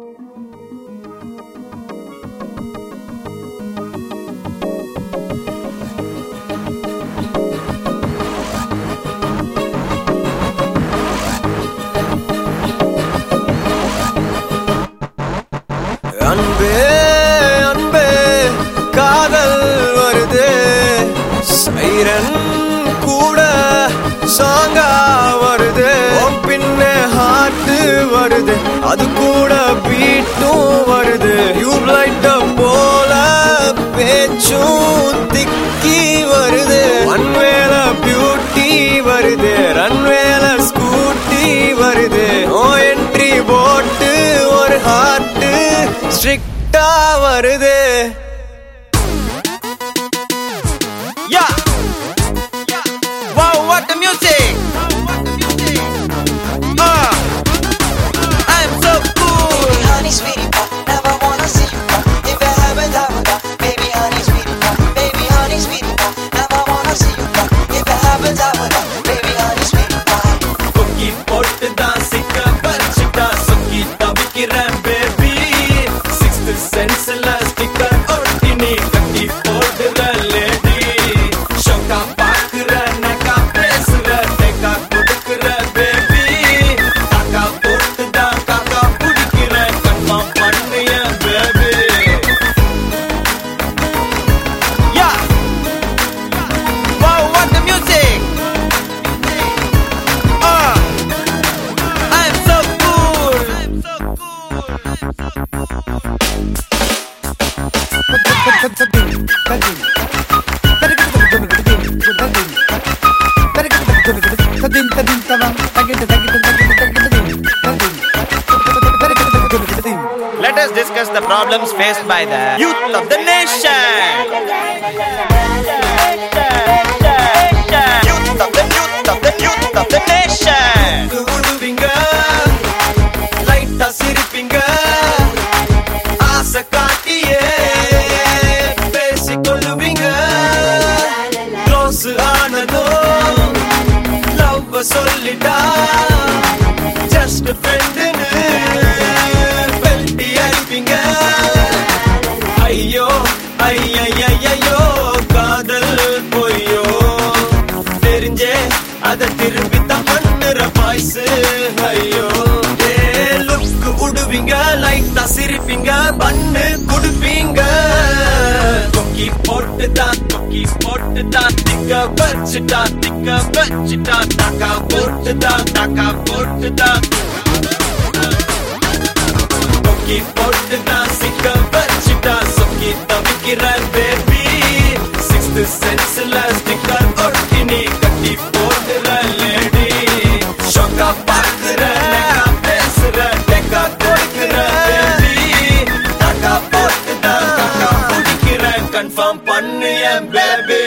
அன்பே அன்பே காதல் வருது. சைரன் கூட சாங்கா வருது. பின்ன ஹார்ட் வருது. அது கூட ஸ்ட்ரிக்டா வருது Yeah. Wow, what the music? Ah, I'm so cool. Baby, honey, sweetie pie, never wanna see you cry. If you haven't, I will die. Baby, honey, sweetie pie, baby, honey, sweetie pie, never wanna see you cry. If you haven't, I will die. Baby, honey, sweetie pie. கொக்கி போட்டு Let us discuss the problems faced by the youth of the nation. Youth of the youth of the youth of the nation. சொல்லிட்டா? Just ஃப்ரெண்டுன்னு பெல்ட்டி அடிப்பீங்க. ஐயோ ஐயையோ காதல் பொய்யோ. தெரிஞ்சே அதை திரும்பி தான் பண்ணுற பாய்ஸ். ஐயோ ஏ லுக் விடுவீங்க லைட்டா சிரிப்பீங்க பண்ணு குடுப்பீங்க. கொக்கி போட்டுதான் தான் போட்டுதான் திக்க வச்சுட்டான் திக்க வச்சுட்டான் தாக்கா போட்டுதான் தாக்கா போட்டு தான் கொக்கி சிக்க வச்சுட்டான் சொக்கி தவிக்கிறான் பேபி சிக்ஸ்த் சென்ஸ்ல ஸ்டிக்கர் ஒட்டி நீ கன்ஃபார்ம் பண்ணு என் பேபி